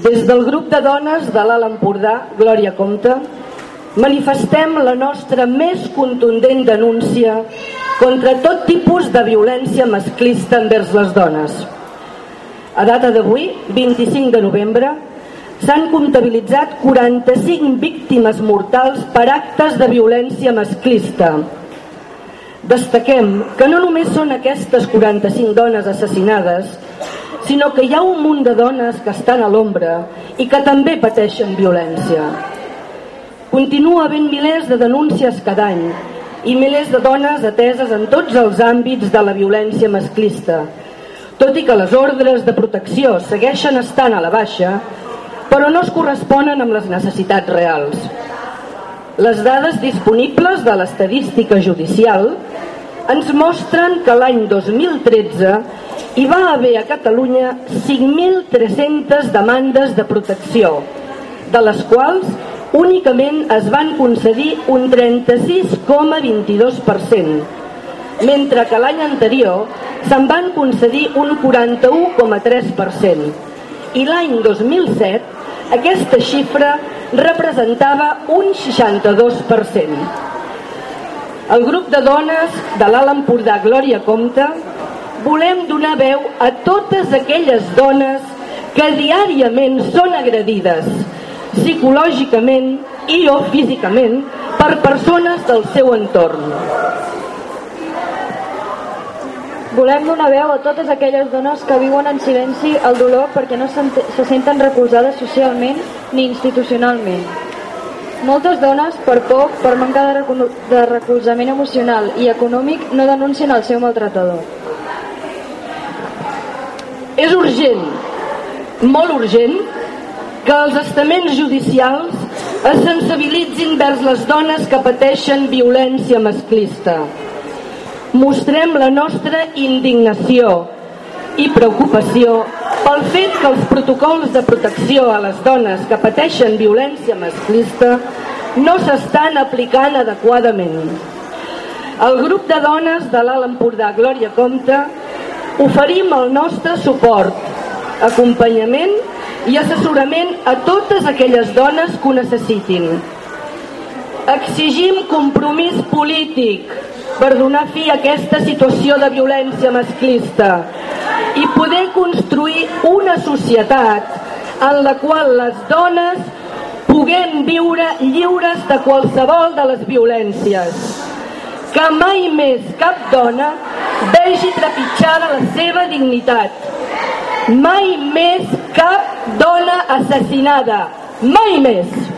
Des del grup de dones de l'Alt Empordà, Glòria Comte, manifestem la nostra més contundent denúncia contra tot tipus de violència masclista envers les dones. A data d'avui, 25 de novembre, s'han comptabilitzat 45 víctimes mortals per actes de violència masclista. Destaquem que no només són aquestes 45 dones assassinades, sinó que hi ha un munt de dones que estan a l'ombra i que també pateixen violència. Continua havent milers de denúncies cada any i milers de dones ateses en tots els àmbits de la violència masclista, tot i que les ordres de protecció segueixen estant a la baixa, però no es corresponen amb les necessitats reals. Les dades disponibles de l'estadística judicial ens mostren que l'any 2013 hi va haver a Catalunya 5.300 demandes de protecció, de les quals únicament es van concedir un 36,22%, mentre que l'any anterior se'n van concedir un 41,3%. I l'any 2007 aquesta xifra representava un 62%. El grup de dones de l'Alt Empordà Glòria Comte volem donar veu a totes aquelles dones que diàriament són agredides psicològicament i o físicament per persones del seu entorn. Volem donar veu a totes aquelles dones que viuen en silenci el dolor perquè no se senten recolzades socialment ni institucionalment. Moltes dones, per por, per manca de, recolzament emocional i econòmic, no denuncien el seu maltratador. És urgent, molt urgent, que els estaments judicials es sensibilitzin vers les dones que pateixen violència masclista. Mostrem la nostra indignació i preocupació pel fet que els protocols de protecció a les dones que pateixen violència masclista no s'estan aplicant adequadament. El grup de dones de l'Alt Empordà Glòria Comte oferim el nostre suport, acompanyament i assessorament a totes aquelles dones que ho necessitin. Exigim compromís polític per donar fi a aquesta situació de violència masclista i poder construir una societat en la qual les dones puguem viure lliures de qualsevol de les violències. Que mai més cap dona vegi trepitjada la seva dignitat. Mai més cap dona assassinada. Mai més.